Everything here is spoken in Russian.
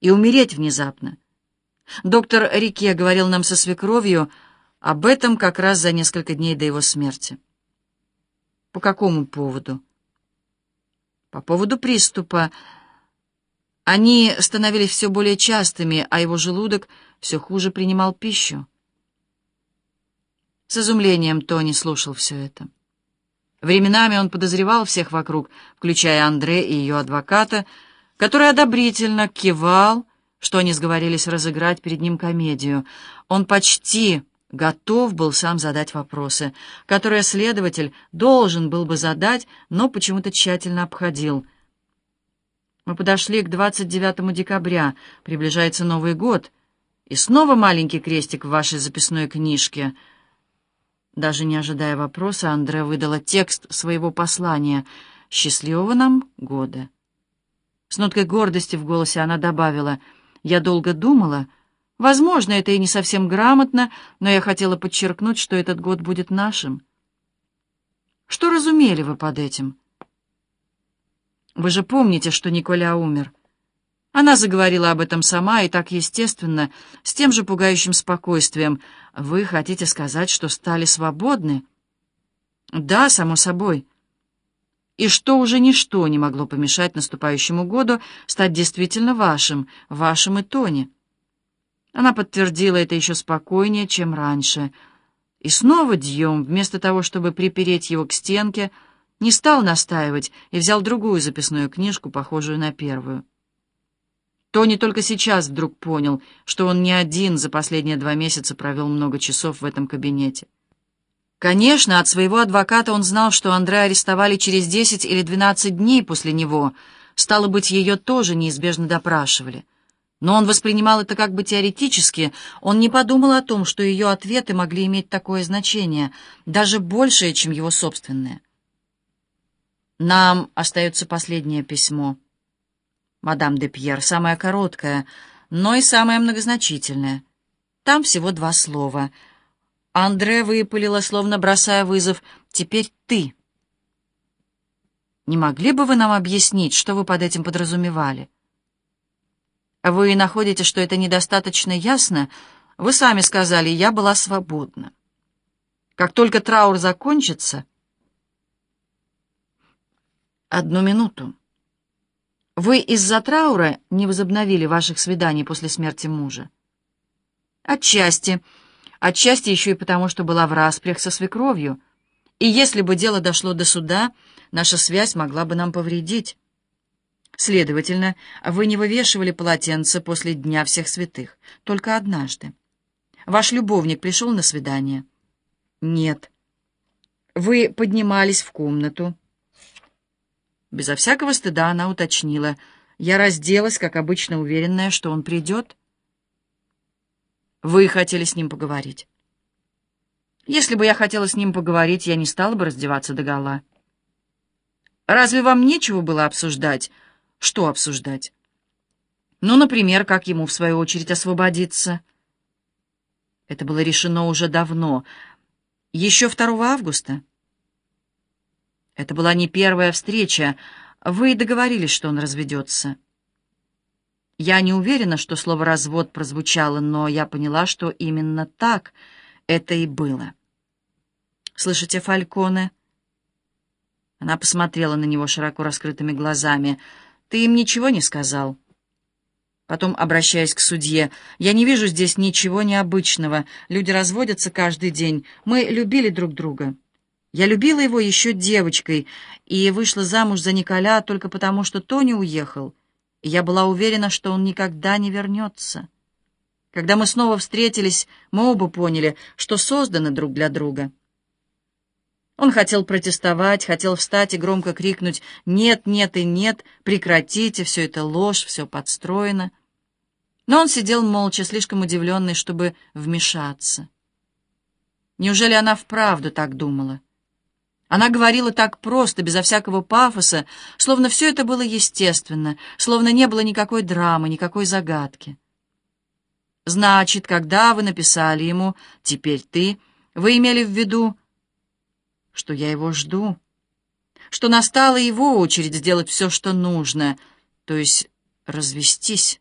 и умереть внезапно. Доктор Рике говорил нам со свекровью об этом как раз за несколько дней до его смерти. По какому поводу? По поводу приступа. Они становились все более частыми, а его желудок все хуже принимал пищу. С изумлением Тони слушал все это. Временами он подозревал всех вокруг, включая Андре и ее адвоката, который одобрительно кивал, что они сговорились разыграть перед ним комедию. Он почти готов был сам задать вопросы, которые следователь должен был бы задать, но почему-то тщательно обходил. Мы подошли к 29 декабря, приближается Новый год, и снова маленький крестик в вашей записной книжке — даже не ожидая вопроса, Андре выдала текст своего послания «Счастливого нам года». С ноткой гордости в голосе она добавила «Я долго думала. Возможно, это и не совсем грамотно, но я хотела подчеркнуть, что этот год будет нашим». «Что разумели вы под этим?» «Вы же помните, что Николя умер?» Она заговорила об этом сама и так естественно, с тем же пугающим спокойствием. «Вы хотите сказать, что стали свободны?» «Да, само собой». И что уже ничто не могло помешать наступающему году стать действительно вашим, вашим и Тони. Она подтвердила это еще спокойнее, чем раньше. И снова Дьем, вместо того, чтобы припереть его к стенке, не стал настаивать и взял другую записную книжку, похожую на первую. Тони только сейчас вдруг понял, что он не один за последние два месяца провел много часов в этом кабинете. Конечно, от своего адвоката он знал, что Андреа арестовали через 10 или 12 дней после него. Стало быть, ее тоже неизбежно допрашивали. Но он воспринимал это как бы теоретически, он не подумал о том, что ее ответы могли иметь такое значение, даже большее, чем его собственное. Нам остается последнее письмо мадам де Пьер, самая короткая, но и самая многозначительная. Там всего два слова. Андре выпалила, словно бросая вызов. «Теперь ты». «Не могли бы вы нам объяснить, что вы под этим подразумевали?» «Вы находите, что это недостаточно ясно? Вы сами сказали, я была свободна. Как только траур закончится...» «Одну минуту». Вы из-за траура не возобновили ваших свиданий после смерти мужа? Отчасти. Отчасти еще и потому, что была в распрях со свекровью. И если бы дело дошло до суда, наша связь могла бы нам повредить. Следовательно, вы не вывешивали полотенце после Дня всех святых, только однажды. Ваш любовник пришел на свидание? Нет. Вы поднимались в комнату. Безо всякого стыда она уточнила. Я разделась, как обычно, уверенная, что он придет. Вы хотели с ним поговорить. Если бы я хотела с ним поговорить, я не стала бы раздеваться догола. Разве вам нечего было обсуждать? Что обсуждать? Ну, например, как ему, в свою очередь, освободиться. Это было решено уже давно. Еще 2 августа. Это была не первая встреча. Вы договорились, что он разведется. Я не уверена, что слово «развод» прозвучало, но я поняла, что именно так это и было. «Слышите, Фальконе?» Она посмотрела на него широко раскрытыми глазами. «Ты им ничего не сказал?» Потом, обращаясь к судье, «Я не вижу здесь ничего необычного. Люди разводятся каждый день. Мы любили друг друга». Я любила его еще девочкой и вышла замуж за Николя только потому, что Тони уехал, я была уверена, что он никогда не вернется. Когда мы снова встретились, мы оба поняли, что созданы друг для друга. Он хотел протестовать, хотел встать и громко крикнуть «Нет, нет и нет, прекратите, все это ложь, все подстроено». Но он сидел молча, слишком удивленный, чтобы вмешаться. Неужели она вправду так думала? Она говорила так просто, безо всякого пафоса, словно все это было естественно, словно не было никакой драмы, никакой загадки. «Значит, когда вы написали ему «теперь ты», вы имели в виду, что я его жду, что настала его очередь сделать все, что нужно, то есть развестись».